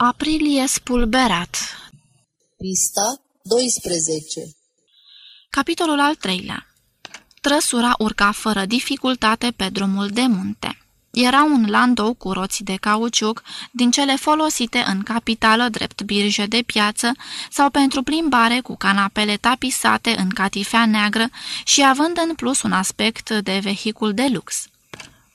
Aprilie spulberat Pista 12 Capitolul al treilea Trăsura urca fără dificultate pe drumul de munte. Era un landou cu roți de cauciuc, din cele folosite în capitală drept birje de piață sau pentru plimbare cu canapele tapisate în catifea neagră și având în plus un aspect de vehicul de lux.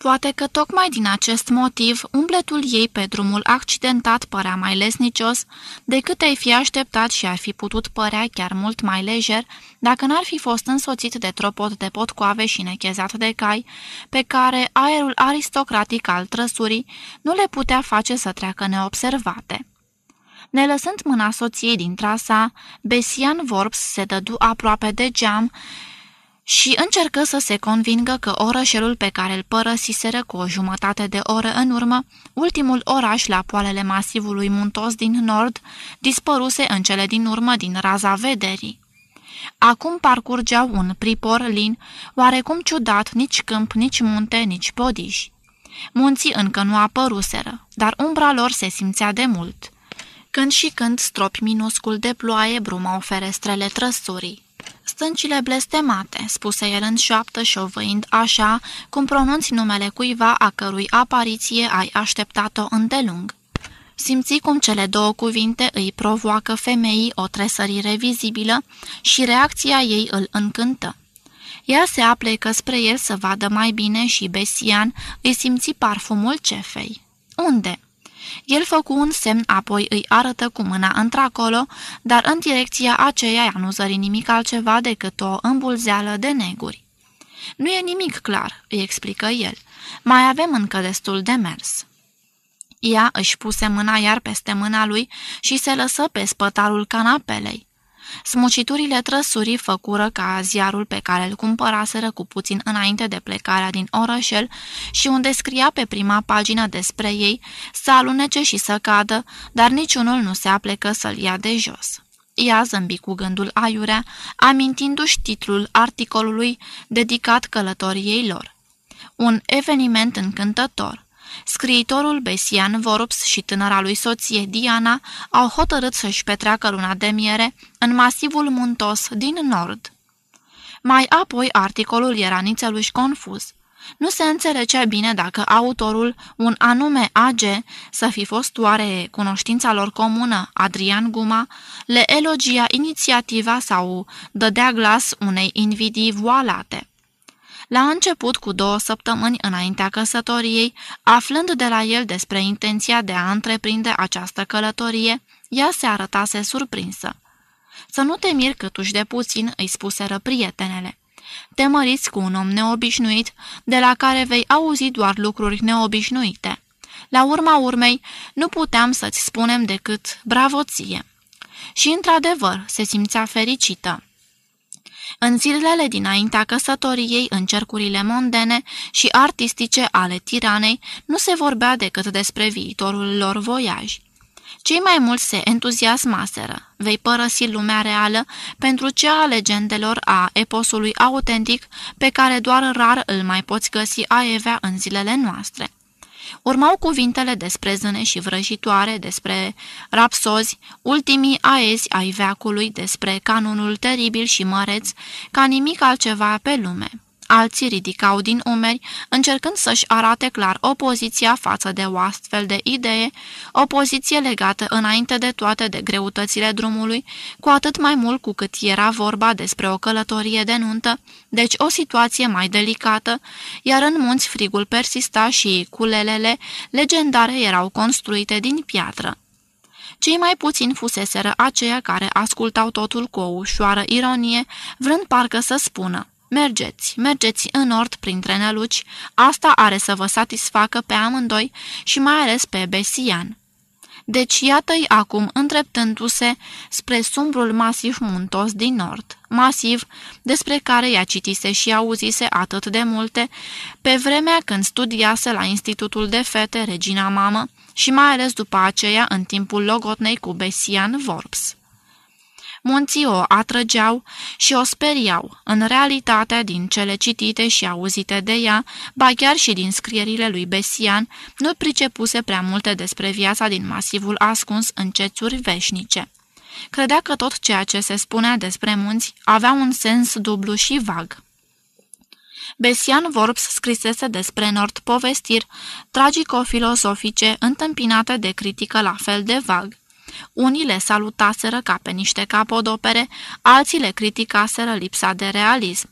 Poate că tocmai din acest motiv umbletul ei pe drumul accidentat părea mai lesnicios decât ai fi așteptat și ar fi putut părea chiar mult mai lejer dacă n-ar fi fost însoțit de tropot de potcoave și nechezat de cai, pe care aerul aristocratic al trăsurii nu le putea face să treacă neobservate. Ne lăsând mâna soției din trasa, Besian Vorps se dădu aproape de geam și încercă să se convingă că orășelul pe care îl părăsiseră cu o jumătate de oră în urmă, ultimul oraș la poalele masivului muntos din nord, dispăruse în cele din urmă din raza vederii. Acum parcurgeau un pripor lin, oarecum ciudat, nici câmp, nici munte, nici podiși. Munții încă nu apăruseră, dar umbra lor se simțea de mult. Când și când stropi minuscul de ploaie brumau ferestrele trăsurii. Stâncile blestemate, spuse el în șoaptă șovăind așa, cum pronunți numele cuiva a cărui apariție ai așteptat-o îndelung. Simți cum cele două cuvinte îi provoacă femeii o tresărire vizibilă și reacția ei îl încântă. Ea se aplecă spre el să vadă mai bine și Besian îi simți parfumul cefei. Unde? El făcu un semn, apoi îi arătă cu mâna într-acolo, dar în direcția aceea nu zări nimic altceva decât o îmbulzeală de neguri. Nu e nimic clar," îi explică el. Mai avem încă destul de mers." Ea își puse mâna iar peste mâna lui și se lăsă pe spătarul canapelei. Smuciturile trăsurii făcură ca ziarul pe care îl cumpăraseră cu puțin înainte de plecarea din orășel și unde scria pe prima pagină despre ei să alunece și să cadă, dar niciunul nu se aplecă să-l ia de jos. Ea zâmbi cu gândul aiurea, amintindu-și titlul articolului dedicat călătoriei lor. Un eveniment încântător. Scriitorul Besian Vorups și tânăra lui soție Diana au hotărât să-și petreacă luna de miere în masivul muntos din nord. Mai apoi articolul era nițeluși confuz. Nu se înțelegea bine dacă autorul, un anume AG, să fi fost oare cunoștința lor comună, Adrian Guma, le elogia inițiativa sau dădea glas unei invidii voalate. La început, cu două săptămâni înaintea căsătoriei, aflând de la el despre intenția de a întreprinde această călătorie, ea se arătase surprinsă. Să nu te miri câtuși de puțin, îi spuseră prietenele. Te măriți cu un om neobișnuit, de la care vei auzi doar lucruri neobișnuite. La urma urmei, nu puteam să-ți spunem decât bravoție. Și, într-adevăr, se simțea fericită. În zilele dinaintea căsătoriei, în cercurile mondene și artistice ale tiranei, nu se vorbea decât despre viitorul lor voiaj. Cei mai mulți se entuziasmaseră. Vei părăsi lumea reală pentru cea a legendelor a eposului autentic pe care doar rar îl mai poți găsi a Evea în zilele noastre. Urmau cuvintele despre zâne și vrăjitoare, despre rapsozi, ultimii aezi ai veacului, despre canonul teribil și măreț, ca nimic altceva pe lume. Alții ridicau din umeri, încercând să-și arate clar opoziția față de o astfel de idee, o poziție legată înainte de toate de greutățile drumului, cu atât mai mult cu cât era vorba despre o călătorie de nuntă, deci o situație mai delicată, iar în munți frigul persista și culelele legendare erau construite din piatră. Cei mai puțini fuseseră aceia care ascultau totul cu o ușoară ironie, vrând parcă să spună Mergeți, mergeți în nord printre năluci, asta are să vă satisfacă pe amândoi și mai ales pe Besian. Deci iată-i acum întreptându-se spre sumbrul masiv muntos din nord, masiv despre care ea citise și auzise atât de multe, pe vremea când studiase la Institutul de Fete Regina Mamă și mai ales după aceea în timpul logotnei cu Besian Vorps. Munții o atrăgeau și o speriau, în realitate, din cele citite și auzite de ea, ba chiar și din scrierile lui Besian, nu pricepuse prea multe despre viața din masivul ascuns în cețuri veșnice. Credea că tot ceea ce se spunea despre munți avea un sens dublu și vag. Besian Worps scrisese despre Nord povestiri tragico-filosofice întâmpinate de critică la fel de vag. Unii le salutaseră ca pe niște capodopere, alții le criticaseră lipsa de realism.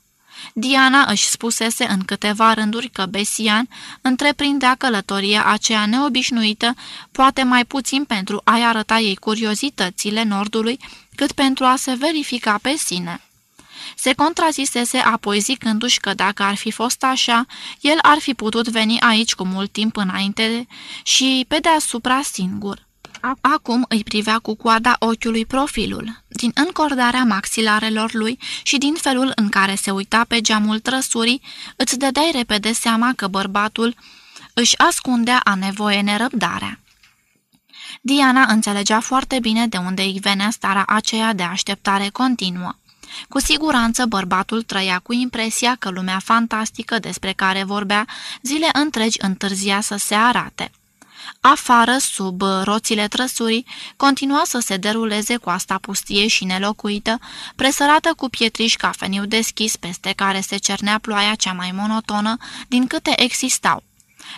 Diana își spusese în câteva rânduri că Besian întreprindea călătoria aceea neobișnuită, poate mai puțin pentru a-i arăta ei curiozitățile Nordului, cât pentru a se verifica pe sine. Se contrazisese apoi zicându-și că dacă ar fi fost așa, el ar fi putut veni aici cu mult timp înainte și pe deasupra singur. Acum îi privea cu coada ochiului profilul, din încordarea maxilarelor lui și din felul în care se uita pe geamul trăsurii, îți dădeai repede seama că bărbatul își ascundea a nevoie nerăbdarea. Diana înțelegea foarte bine de unde îi venea starea aceea de așteptare continuă. Cu siguranță bărbatul trăia cu impresia că lumea fantastică despre care vorbea zile întregi întârzia să se arate. Afară, sub roțile trăsurii, continua să se deruleze coasta pustie și nelocuită, presărată cu pietriși cafeniu deschis peste care se cernea ploaia cea mai monotonă din câte existau.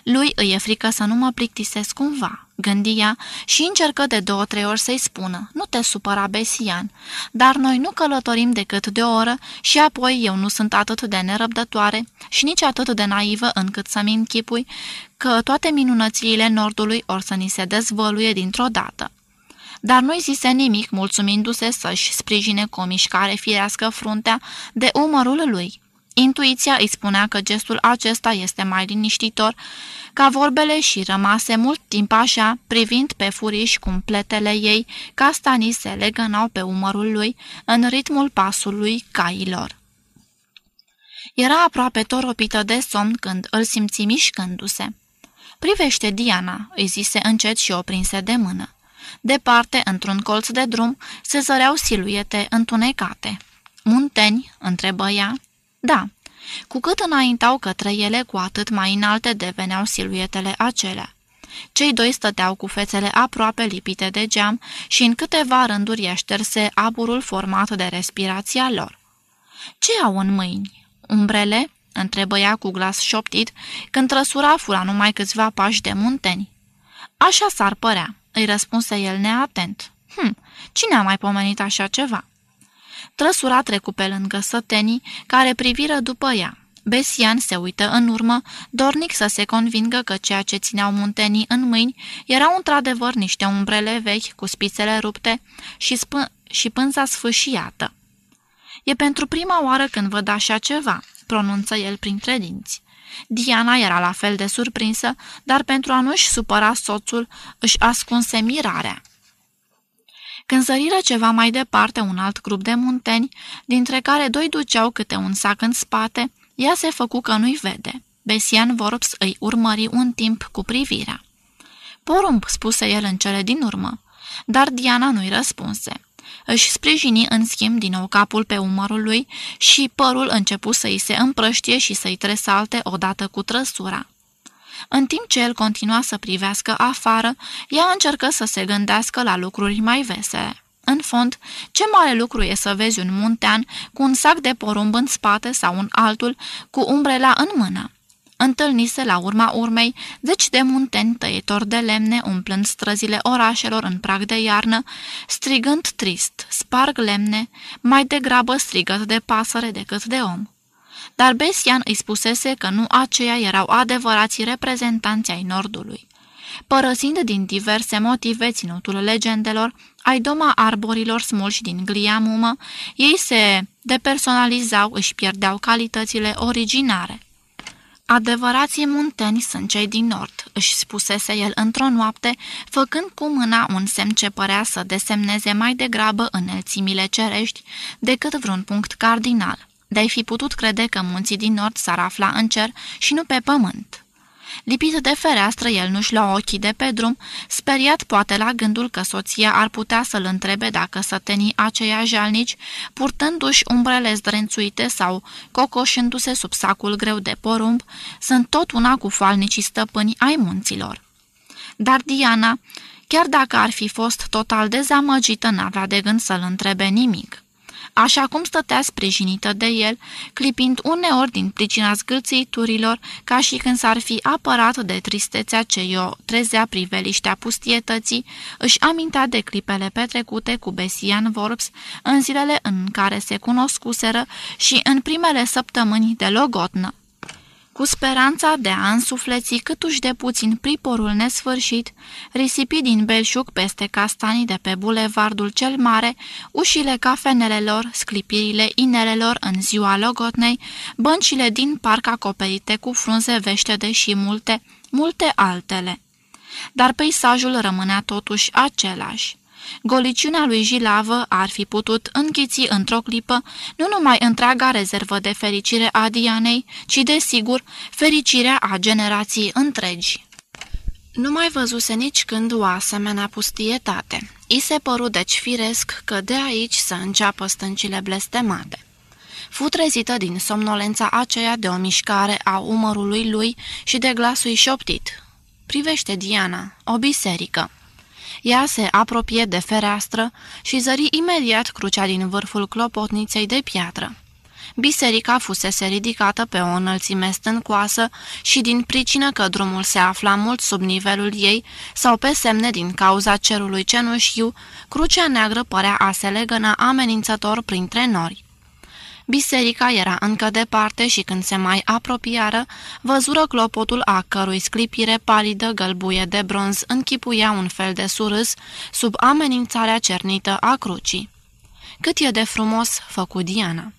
Lui îi e frică să nu mă plictisesc cumva, gândia și încercă de două-trei ori să-i spună, nu te supăra, Besian, dar noi nu călătorim decât de o oră și apoi eu nu sunt atât de nerăbdătoare și nici atât de naivă încât să-mi închipui că toate minunățiile Nordului or să ni se dezvăluie dintr-o dată. Dar nu-i zise nimic, mulțumindu-se să-și sprijine cu o mișcare firească fruntea de umărul lui. Intuiția îi spunea că gestul acesta este mai liniștitor ca vorbele și rămase mult timp așa, privind pe furiș cum pletele ei, castanii se legănau pe umărul lui în ritmul pasului cailor. Era aproape toropită de somn când îl simți mișcându-se. Privește, Diana," îi zise încet și o prinse de mână. Departe, într-un colț de drum, se zăreau siluete întunecate. Munteni?" întrebă ea. Da. Cu cât înaintau către ele, cu atât mai înalte deveneau siluetele acelea. Cei doi stăteau cu fețele aproape lipite de geam și în câteva rânduri șterse aburul format de respirația lor. Ce au în mâini? Umbrele?" întrebă ea cu glas șoptit, când trăsura fura numai câțiva pași de munteni. Așa s-ar părea," îi răspunse el neatent. Hm, cine a mai pomenit așa ceva?" Trăsura trecu pe lângă sătenii, care priviră după ea. Besian se uită în urmă, dornic să se convingă că ceea ce țineau muntenii în mâini erau într-adevăr niște umbrele vechi cu spițele rupte și, spă- și pânza sfâșiată. E pentru prima oară când văd așa ceva," pronunță el printre dinți. Diana era la fel de surprinsă, dar pentru a nu-și supăra soțul, își ascunse mirarea. Când zăriră ceva mai departe un alt grup de munteni, dintre care doi duceau câte un sac în spate, ea se făcu că nu-i vede. Besian Vorps îi urmări un timp cu privirea. Porumb, spuse el în cele din urmă, dar Diana nu-i răspunse. Își sprijini în schimb din nou capul pe umărul lui și părul începu să-i se împrăștie și să-i tresalte odată cu trăsura. În timp ce el continua să privească afară, ea încercă să se gândească la lucruri mai vesele. În fond, ce mare lucru e să vezi un muntean cu un sac de porumb în spate sau un altul cu umbrela în mână. Întâlnise la urma urmei zeci de munteni tăietori de lemne umplând străzile orașelor în prag de iarnă, strigând trist, sparg lemne, mai degrabă strigăt de pasăre decât de om dar Besian îi spusese că nu aceia erau adevărații reprezentanți ai Nordului. Părăsind din diverse motive ținutul legendelor, ai doma arborilor smulși din glia mumă, ei se depersonalizau, își pierdeau calitățile originare. Adevărații munteni sunt cei din nord, își spusese el într-o noapte, făcând cu mâna un semn ce părea să desemneze mai degrabă înălțimile cerești decât vreun punct cardinal de-ai fi putut crede că munții din nord s-ar afla în cer și nu pe pământ. Lipit de fereastră, el nu-și lua ochii de pe drum, speriat poate la gândul că soția ar putea să-l întrebe dacă sătenii aceia jalnici, purtându-și umbrele zdrențuite sau cocoșându-se sub sacul greu de porumb, sunt tot una cu falnicii stăpâni ai munților. Dar Diana, chiar dacă ar fi fost total dezamăgită, n-avea de gând să-l întrebe nimic așa cum stătea sprijinită de el, clipind uneori din pricina zgâlțiturilor, ca și când s-ar fi apărat de tristețea ce i-o trezea priveliștea pustietății, își amintea de clipele petrecute cu Besian Vorps în zilele în care se cunoscuseră și în primele săptămâni de logotnă cu speranța de a însufleți câtuși de puțin priporul nesfârșit, risipi din belșug peste castanii de pe bulevardul cel mare, ușile cafenelelor, sclipirile inelelor în ziua logotnei, băncile din parc acoperite cu frunze veștede și multe, multe altele. Dar peisajul rămânea totuși același. Goliciunea lui Jilavă ar fi putut închiți într-o clipă nu numai întreaga rezervă de fericire a Dianei, ci, desigur, fericirea a generații întregi. Nu mai văzuse nici când o asemenea pustietate. I se păru deci firesc că de aici să înceapă stâncile blestemate. Fu trezită din somnolența aceea de o mișcare a umărului lui și de glasul șoptit. Privește Diana, o biserică. Ea se apropie de fereastră și zări imediat crucea din vârful clopotniței de piatră. Biserica fusese ridicată pe o înălțime stâncoasă și din pricină că drumul se afla mult sub nivelul ei sau pe semne din cauza cerului cenușiu, crucea neagră părea a se legăna amenințător printre nori. Biserica era încă departe și când se mai apropiară, văzură clopotul a cărui sclipire palidă gălbuie de bronz închipuia un fel de surâs sub amenințarea cernită a crucii. Cât e de frumos, făcu Diana.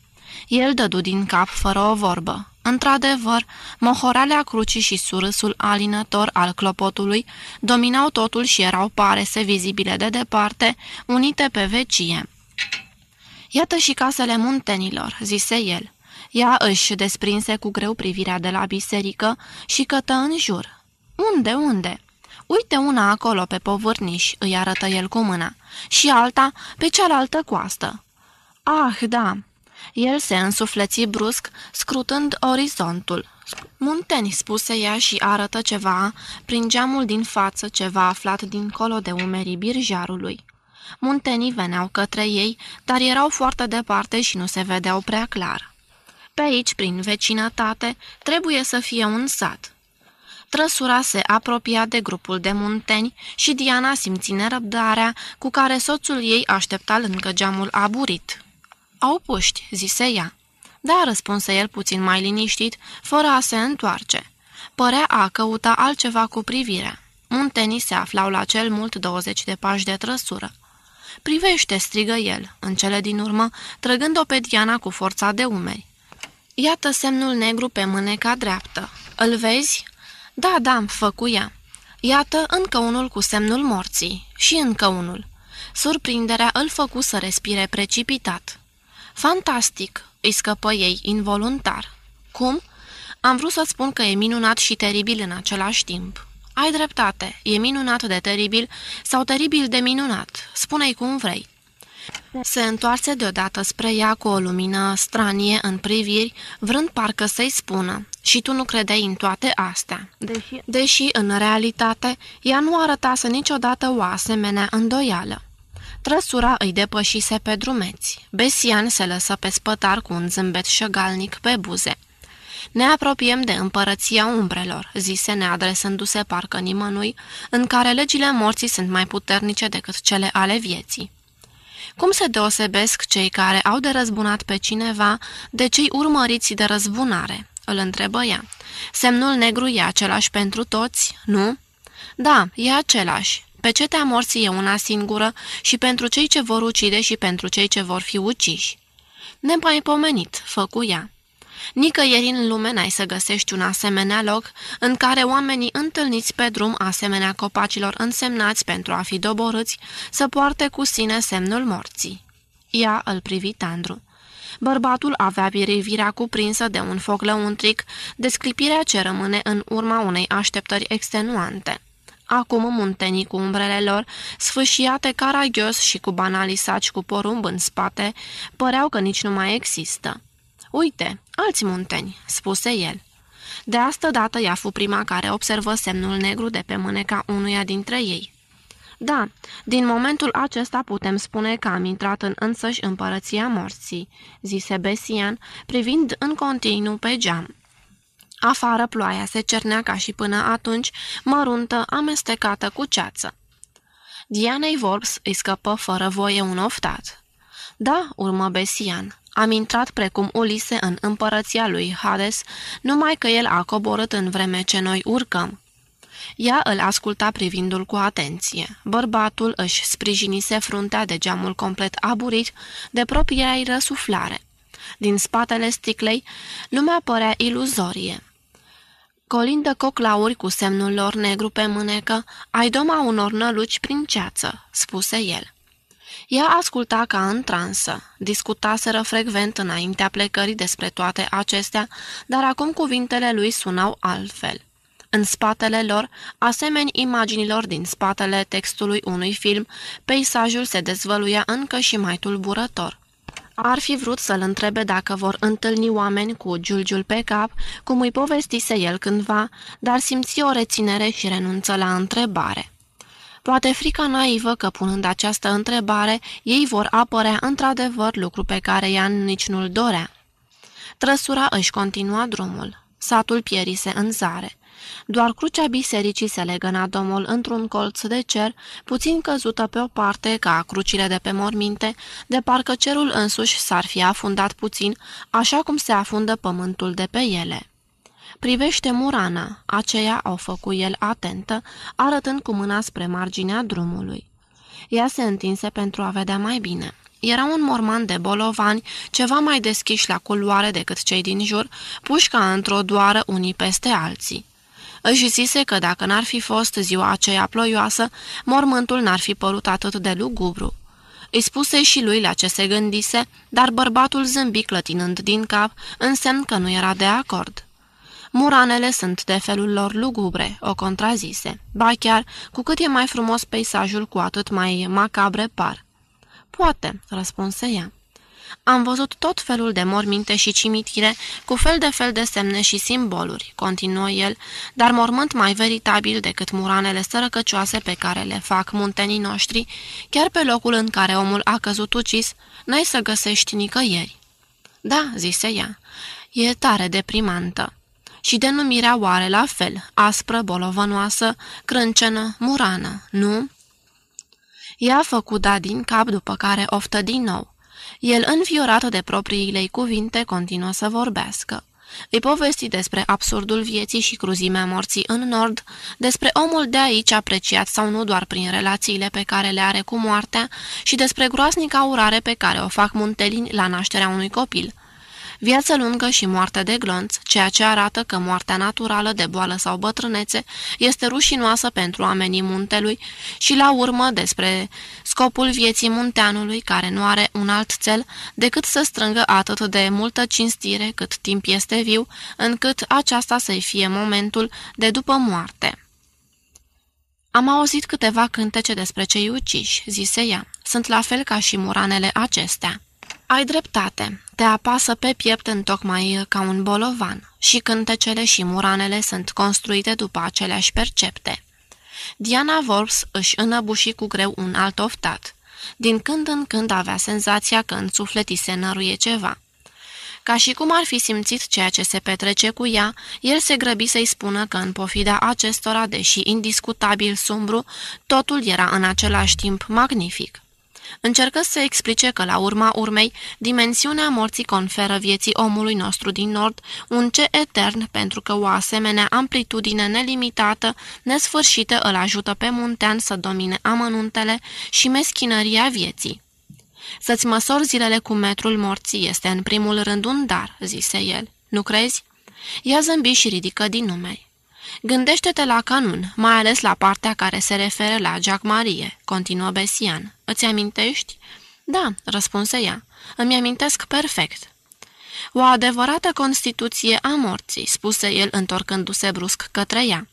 El dădu din cap fără o vorbă. Într-adevăr, mohoralea crucii și surâsul alinător al clopotului dominau totul și erau parese vizibile de departe, unite pe vecie. Iată și casele muntenilor," zise el. Ea își desprinse cu greu privirea de la biserică și cătă în jur. Unde, unde?" Uite una acolo pe povârniș," îi arătă el cu mâna, și alta pe cealaltă coastă." Ah, da!" El se însufleți brusc, scrutând orizontul. Munteni, spuse ea și arătă ceva, prin geamul din față, ceva aflat dincolo de umerii birjarului. Muntenii veneau către ei, dar erau foarte departe și nu se vedeau prea clar. Pe aici, prin vecinătate, trebuie să fie un sat. Trăsura se apropia de grupul de munteni și Diana simți nerăbdarea cu care soțul ei aștepta lângă geamul aburit. Au puști," zise ea. Da, răspunse el puțin mai liniștit, fără a se întoarce. Părea a căuta altceva cu privirea. Muntenii se aflau la cel mult 20 de pași de trăsură. Privește!" strigă el, în cele din urmă, trăgând-o pe Diana cu forța de umeri. Iată semnul negru pe mâneca dreaptă. Îl vezi?" Da, da, făcuia. Iată încă unul cu semnul morții. Și încă unul." Surprinderea îl făcu să respire precipitat. Fantastic!" îi scăpă ei, involuntar. Cum? Am vrut să spun că e minunat și teribil în același timp." Ai dreptate, e minunat de teribil sau teribil de minunat, spune-i cum vrei. Se întoarse deodată spre ea cu o lumină stranie în priviri, vrând parcă să-i spună, și tu nu credeai în toate astea, deși, deși în realitate ea nu arătase niciodată o asemenea îndoială. Trăsura îi depășise pe drumeți. Besian se lăsă pe spătar cu un zâmbet șăgalnic pe buze. Ne apropiem de împărăția umbrelor, zise neadresându-se parcă nimănui, în care legile morții sunt mai puternice decât cele ale vieții. Cum se deosebesc cei care au de răzbunat pe cineva de cei urmăriți de răzbunare? Îl întrebă ea. Semnul negru e același pentru toți, nu? Da, e același. Pecetea morții e una singură și pentru cei ce vor ucide și pentru cei ce vor fi uciși. Nemaipomenit, făcu ea. Nicăieri în lume n-ai să găsești un asemenea loc în care oamenii întâlniți pe drum asemenea copacilor însemnați pentru a fi doborâți să poarte cu sine semnul morții. Ea îl privi tandru. Bărbatul avea birivirea cuprinsă de un foc lăuntric, desclipirea ce rămâne în urma unei așteptări extenuante. Acum muntenii cu umbrele lor, sfâșiate caragios și cu banalii saci cu porumb în spate, păreau că nici nu mai există. Uite, alți munteni," spuse el. De asta dată ea fu prima care observă semnul negru de pe mâneca unuia dintre ei. Da, din momentul acesta putem spune că am intrat în însăși împărăția morții, zise Besian, privind în continuu pe geam. Afară ploaia se cernea ca și până atunci, măruntă, amestecată cu ceață. Dianei Vorbs îi scăpă fără voie un oftat. Da, urmă Besian, am intrat precum Ulise în împărăția lui Hades, numai că el a coborât în vreme ce noi urcăm. Ea îl asculta privindul cu atenție. Bărbatul își sprijinise fruntea de geamul complet aburit de propria ei răsuflare. Din spatele sticlei, lumea părea iluzorie. Colindă coclauri cu semnul lor negru pe mânecă, ai doma unor năluci prin ceață, spuse el. Ea asculta ca în transă, discutaseră frecvent înaintea plecării despre toate acestea, dar acum cuvintele lui sunau altfel. În spatele lor, asemeni imaginilor din spatele textului unui film, peisajul se dezvăluia încă și mai tulburător. Ar fi vrut să-l întrebe dacă vor întâlni oameni cu giulgiul pe cap, cum îi povestise el cândva, dar simți o reținere și renunță la întrebare. Poate frica naivă că, punând această întrebare, ei vor apărea într-adevăr lucru pe care ea nici nu-l dorea. Trăsura își continua drumul. Satul pierise în zare. Doar crucea bisericii se legăna domol într-un colț de cer, puțin căzută pe o parte ca crucile de pe morminte, de parcă cerul însuși s-ar fi afundat puțin, așa cum se afundă pământul de pe ele. Privește Murana, aceea o făcu el atentă, arătând cu mâna spre marginea drumului. Ea se întinse pentru a vedea mai bine. Era un morman de bolovani, ceva mai deschiși la culoare decât cei din jur, pușca într-o doară unii peste alții. Își zise că dacă n-ar fi fost ziua aceea ploioasă, mormântul n-ar fi părut atât de lugubru. Îi spuse și lui la ce se gândise, dar bărbatul zâmbi clătinând din cap, în semn că nu era de acord. Muranele sunt de felul lor lugubre, o contrazise. Ba chiar, cu cât e mai frumos peisajul, cu atât mai macabre par. Poate, răspunse ea. Am văzut tot felul de morminte și cimitire, cu fel de fel de semne și simboluri, continuă el, dar mormânt mai veritabil decât muranele sărăcăcioase pe care le fac muntenii noștri, chiar pe locul în care omul a căzut ucis, n-ai să găsești nicăieri. Da, zise ea, e tare deprimantă. Și denumirea oare la fel, aspră, bolovănoasă, crâncenă, murană, nu? Ea a făcut da din cap, după care oftă din nou. El, înfiorat de propriile cuvinte, continuă să vorbească. Îi povesti despre absurdul vieții și cruzimea morții în nord, despre omul de aici apreciat sau nu doar prin relațiile pe care le are cu moartea și despre groasnica urare pe care o fac muntelini la nașterea unui copil – Viață lungă și moarte de glonț, ceea ce arată că moartea naturală de boală sau bătrânețe este rușinoasă pentru oamenii muntelui și la urmă despre scopul vieții munteanului care nu are un alt cel decât să strângă atât de multă cinstire cât timp este viu, încât aceasta să-i fie momentul de după moarte. Am auzit câteva cântece despre cei uciși, zise ea. Sunt la fel ca și muranele acestea. Ai dreptate, te apasă pe piept întocmai ca un bolovan și cântecele și muranele sunt construite după aceleași percepte. Diana Vorbs își înăbuși cu greu un alt oftat. Din când în când avea senzația că în suflet îi se năruie ceva. Ca și cum ar fi simțit ceea ce se petrece cu ea, el se grăbi să-i spună că în pofida acestora, deși indiscutabil sumbru, totul era în același timp magnific. Încercă să explice că, la urma urmei, dimensiunea morții conferă vieții omului nostru din nord un ce etern, pentru că o asemenea amplitudine nelimitată, nesfârșită îl ajută pe muntean să domine amănuntele și meschinăria vieții. Să-ți măsori zilele cu metrul morții este în primul rând un dar, zise el. Nu crezi? Ea zâmbi și ridică din numei. Gândește-te la canun, mai ales la partea care se referă la Jack Marie, continuă Besian. Îți amintești? Da, răspunse ea. Îmi amintesc perfect. O adevărată constituție a morții, spuse el întorcându-se brusc către ea.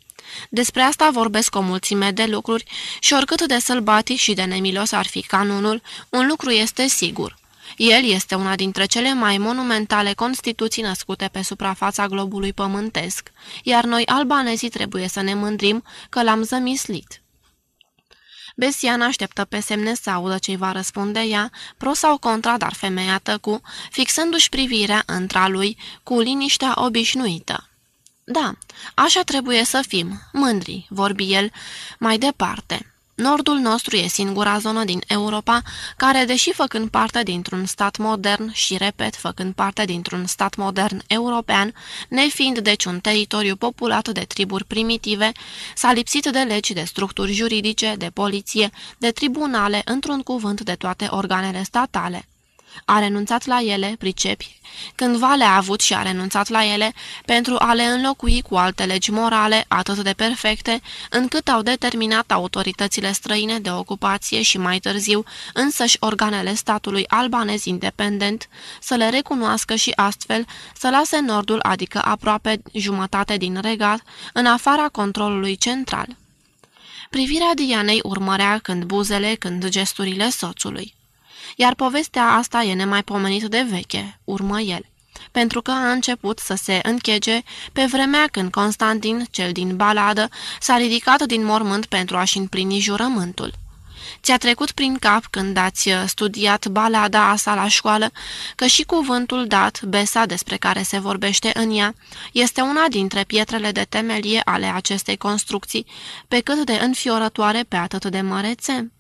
Despre asta vorbesc o mulțime de lucruri și oricât de sălbatic și de nemilos ar fi canunul, un lucru este sigur. El este una dintre cele mai monumentale constituții născute pe suprafața globului pământesc, iar noi albanezii trebuie să ne mândrim că l-am zămislit. Besian așteptă pe semne să audă ce va răspunde ea, pro sau contra, dar femeia tăcu, fixându-și privirea între lui cu liniștea obișnuită. Da, așa trebuie să fim, mândri, vorbi el mai departe. Nordul nostru e singura zonă din Europa care, deși făcând parte dintr-un stat modern și, repet, făcând parte dintr-un stat modern european, nefiind deci un teritoriu populat de triburi primitive, s-a lipsit de legi, de structuri juridice, de poliție, de tribunale, într-un cuvânt de toate organele statale. A renunțat la ele, pricepi, cândva le-a avut și a renunțat la ele pentru a le înlocui cu alte legi morale atât de perfecte, încât au determinat autoritățile străine de ocupație și mai târziu însăși organele statului albanez independent să le recunoască și astfel să lase nordul, adică aproape jumătate din regat, în afara controlului central. Privirea Dianei urmărea când buzele, când gesturile soțului iar povestea asta e nemaipomenit de veche, urmă el, pentru că a început să se închege pe vremea când Constantin, cel din baladă, s-a ridicat din mormânt pentru a-și împlini jurământul. Ți-a trecut prin cap când ați studiat balada asta la școală că și cuvântul dat, besa despre care se vorbește în ea, este una dintre pietrele de temelie ale acestei construcții, pe cât de înfiorătoare pe atât de mărețe?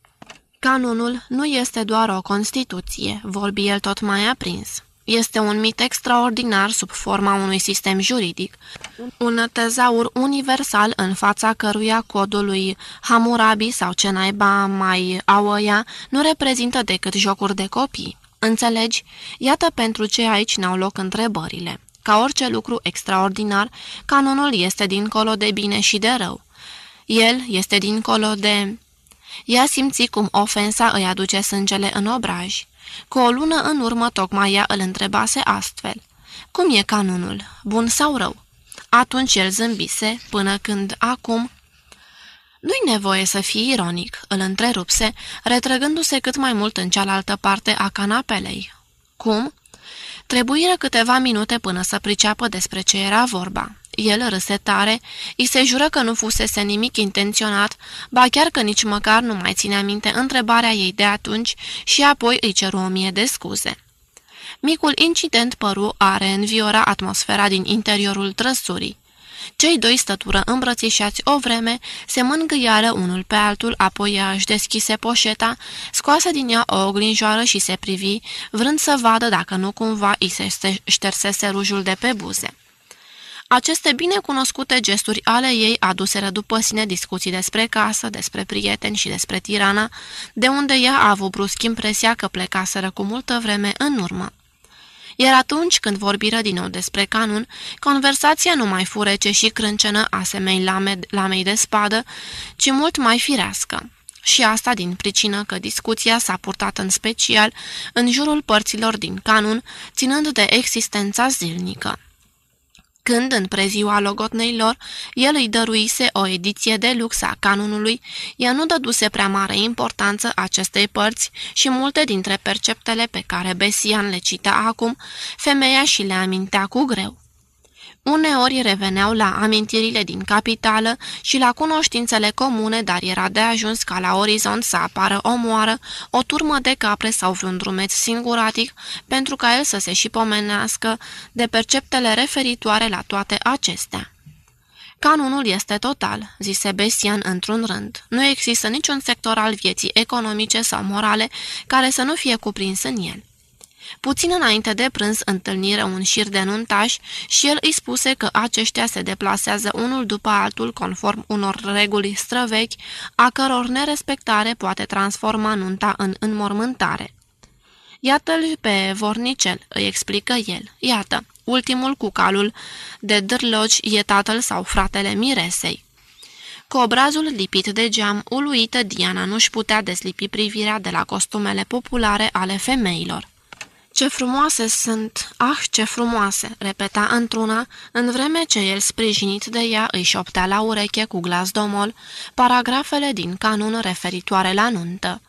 Canonul nu este doar o constituție, vorbi el tot mai aprins. Este un mit extraordinar sub forma unui sistem juridic, un tezaur universal în fața căruia codului Hammurabi sau ce naiba mai auăia nu reprezintă decât jocuri de copii. Înțelegi? Iată pentru ce aici n-au loc întrebările. Ca orice lucru extraordinar, canonul este dincolo de bine și de rău. El este dincolo de ea simți cum ofensa îi aduce sângele în obraj. Cu o lună în urmă tocmai ea îl întrebase astfel. Cum e canunul? Bun sau rău? Atunci el zâmbise, până când acum... Nu-i nevoie să fii ironic, îl întrerupse, retrăgându-se cât mai mult în cealaltă parte a canapelei. Cum? Trebuiră câteva minute până să priceapă despre ce era vorba. El râse tare, îi se jură că nu fusese nimic intenționat, ba chiar că nici măcar nu mai ținea minte întrebarea ei de atunci și apoi îi ceru o mie de scuze. Micul incident păru a reînviora atmosfera din interiorul trăsurii. Cei doi stătură îmbrățișați o vreme, se mângâiară unul pe altul, apoi ea își deschise poșeta, scoase din ea o oglinjoară și se privi, vrând să vadă dacă nu cumva îi se ștersese rujul de pe buze. Aceste binecunoscute gesturi ale ei aduseră după sine discuții despre casă, despre prieteni și despre tirana, de unde ea a avut brusc impresia că plecaseră cu multă vreme în urmă. Iar atunci când vorbiră din nou despre canun, conversația nu mai fu rece și crâncenă asemei lame, lamei de spadă, ci mult mai firească. Și asta din pricină că discuția s-a purtat în special în jurul părților din canun, ținând de existența zilnică. Când, în preziua logotnei lor, el îi dăruise o ediție de lux a canonului, ea nu dăduse prea mare importanță acestei părți și multe dintre perceptele pe care Besian le cita acum, femeia și le amintea cu greu. Uneori reveneau la amintirile din capitală și la cunoștințele comune, dar era de ajuns ca la orizont să apară o moară, o turmă de capre sau vreun drumeț singuratic, pentru ca el să se și pomenească de perceptele referitoare la toate acestea. Canunul este total, zise Besian într-un rând. Nu există niciun sector al vieții economice sau morale care să nu fie cuprins în el. Puțin înainte de prânz întâlniră un șir de nuntași și el îi spuse că aceștia se deplasează unul după altul conform unor reguli străvechi, a căror nerespectare poate transforma nunta în înmormântare. Iată-l pe vornicel, îi explică el. Iată, ultimul cu calul de dârlogi e tatăl sau fratele miresei. Cu obrazul lipit de geam, uluită, Diana nu-și putea deslipi privirea de la costumele populare ale femeilor. Ce frumoase sunt! Ah, ce frumoase!" repeta într-una, în vreme ce el, sprijinit de ea, îi șoptea la ureche cu glas domol paragrafele din canun referitoare la nuntă.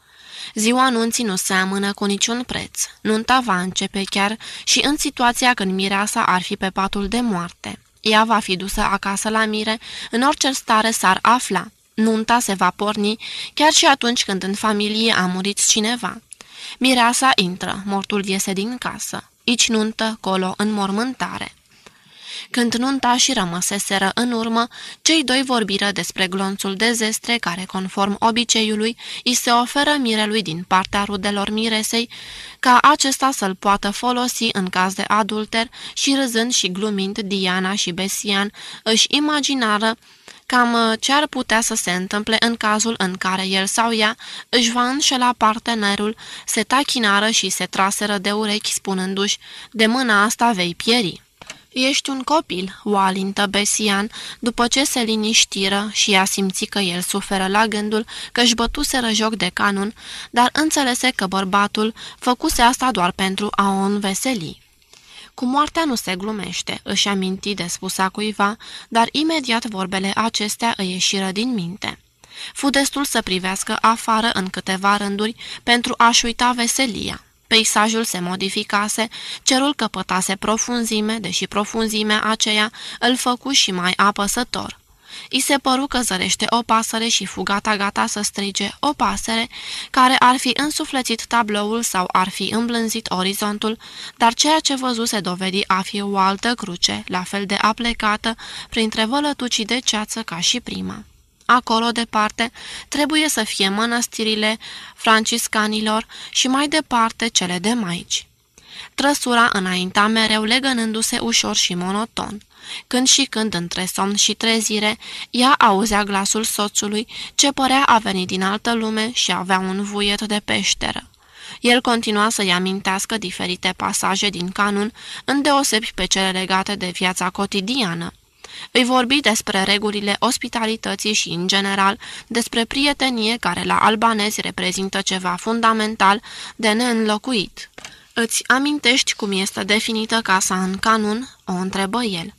Ziua nunții nu se amână cu niciun preț. Nunta va începe chiar și în situația când mireasa ar fi pe patul de moarte. Ea va fi dusă acasă la mire, în orice stare s-ar afla. Nunta se va porni chiar și atunci când în familie a murit cineva. Mireasa intră, mortul iese din casă. Ici nuntă, colo, în mormântare. Când nunta și rămăseseră în urmă, cei doi vorbiră despre glonțul de zestre care, conform obiceiului, îi se oferă mirelui din partea rudelor miresei, ca acesta să-l poată folosi în caz de adulter și râzând și glumind Diana și Besian își imaginară cam uh, ce ar putea să se întâmple în cazul în care el sau ea își va înșela partenerul, se tachinară și se traseră de urechi spunându-și, de mâna asta vei pieri. Ești un copil, o alintă Besian, după ce se liniștiră și a simțit că el suferă la gândul că își bătuseră joc de canun, dar înțelese că bărbatul făcuse asta doar pentru a o înveseli. Cu moartea nu se glumește, își aminti de spusa cuiva, dar imediat vorbele acestea îi ieșiră din minte. Fu destul să privească afară în câteva rânduri pentru a-și uita veselia. Peisajul se modificase, cerul căpătase profunzime, deși profunzimea aceea îl făcu și mai apăsător. I se păru că zărește o pasăre și fu gata-gata să strige o pasăre, care ar fi însuflețit tabloul sau ar fi îmblânzit orizontul, dar ceea ce văzu se dovedi a fi o altă cruce, la fel de aplecată, printre vălătucii de ceață ca și prima. Acolo, departe, trebuie să fie mănăstirile franciscanilor și mai departe cele de maici. Trăsura înainta mereu legănându-se ușor și monoton. Când și când, între somn și trezire, ea auzea glasul soțului, ce părea a venit din altă lume și avea un vuiet de peșteră. El continua să-i amintească diferite pasaje din canun, îndeosebi pe cele legate de viața cotidiană. Îi vorbi despre regulile ospitalității și, în general, despre prietenie care la albanezi reprezintă ceva fundamental de neînlocuit. Îți amintești cum este definită casa în canun?" o întrebă el.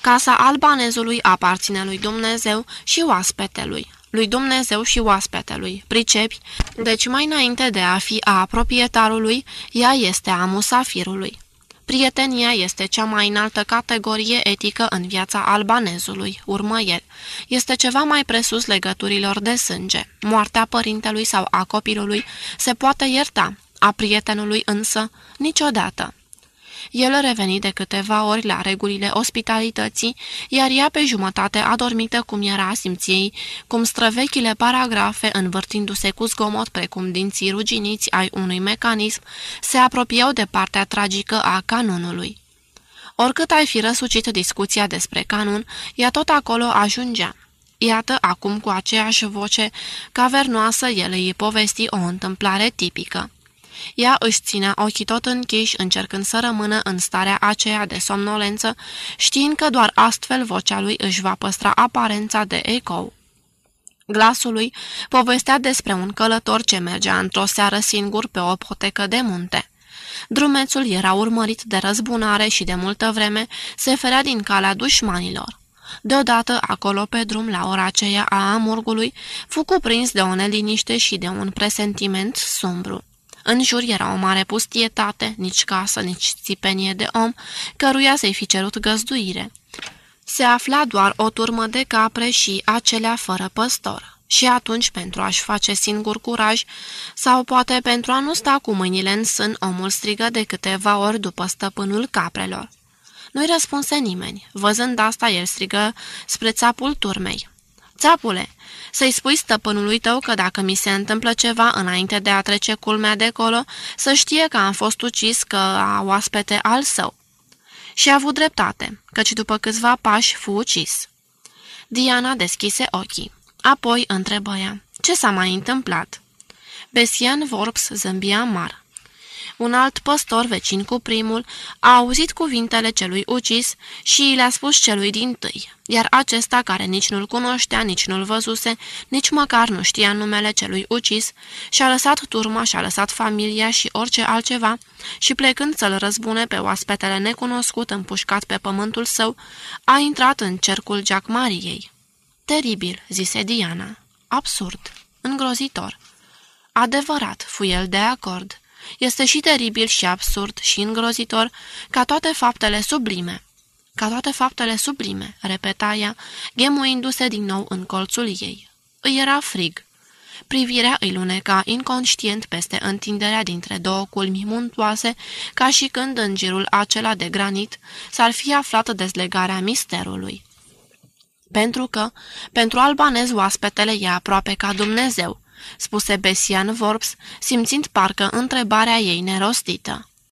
Casa albanezului aparține lui Dumnezeu și oaspetelui. Lui Dumnezeu și oaspetelui, pricepi? Deci mai înainte de a fi a proprietarului, ea este a musafirului. Prietenia este cea mai înaltă categorie etică în viața albanezului, urmă el. Este ceva mai presus legăturilor de sânge. Moartea părintelui sau a copilului se poate ierta, a prietenului însă niciodată. El reveni de câteva ori la regulile ospitalității, iar ea pe jumătate adormită cum era simției, cum străvechile paragrafe, învârtindu-se cu zgomot precum dinții ruginiți ai unui mecanism, se apropiau de partea tragică a canonului. Oricât ai fi răsucit discuția despre canun, ea tot acolo ajungea. Iată acum cu aceeași voce cavernoasă el îi povesti o întâmplare tipică. Ea își ținea ochii tot închiși, încercând să rămână în starea aceea de somnolență, știind că doar astfel vocea lui își va păstra aparența de ecou. Glasul lui povestea despre un călător ce mergea într-o seară singur pe o potecă de munte. Drumețul era urmărit de răzbunare și de multă vreme se ferea din calea dușmanilor. Deodată, acolo pe drum, la ora aceea a amurgului, fu cuprins de o neliniște și de un presentiment sumbru. În jur era o mare pustietate, nici casă, nici țipenie de om, căruia să-i fi cerut găzduire. Se afla doar o turmă de capre și acelea fără păstor. Și atunci, pentru a-și face singur curaj, sau poate pentru a nu sta cu mâinile în sân, omul strigă de câteva ori după stăpânul caprelor. Nu-i răspunse nimeni. Văzând asta, el strigă spre țapul turmei. Țapule, să-i spui stăpânului tău că dacă mi se întâmplă ceva înainte de a trece culmea de colo, să știe că am fost ucis că a oaspete al său. Și a avut dreptate, căci după câțiva pași fu ucis. Diana deschise ochii. Apoi întrebă ea, ce s-a mai întâmplat? Besian Vorps zâmbia mar. Un alt păstor vecin cu primul a auzit cuvintele celui ucis și le-a spus celui din tâi, iar acesta, care nici nu-l cunoștea, nici nu-l văzuse, nici măcar nu știa numele celui ucis, și-a lăsat turma, și-a lăsat familia și orice altceva și plecând să-l răzbune pe oaspetele necunoscut împușcat pe pământul său, a intrat în cercul Mariei. Teribil, zise Diana. Absurd. Îngrozitor. Adevărat, fu el de acord. Este și teribil și absurd și îngrozitor ca toate faptele sublime. Ca toate faptele sublime, repeta ea, ghemuindu-se din nou în colțul ei. Îi era frig. Privirea îi luneca inconștient peste întinderea dintre două culmi muntoase, ca și când în girul acela de granit s-ar fi aflat dezlegarea misterului. Pentru că, pentru albanez, oaspetele e aproape ca Dumnezeu, spuse Besian Vorps, simțind parcă întrebarea ei nerostită.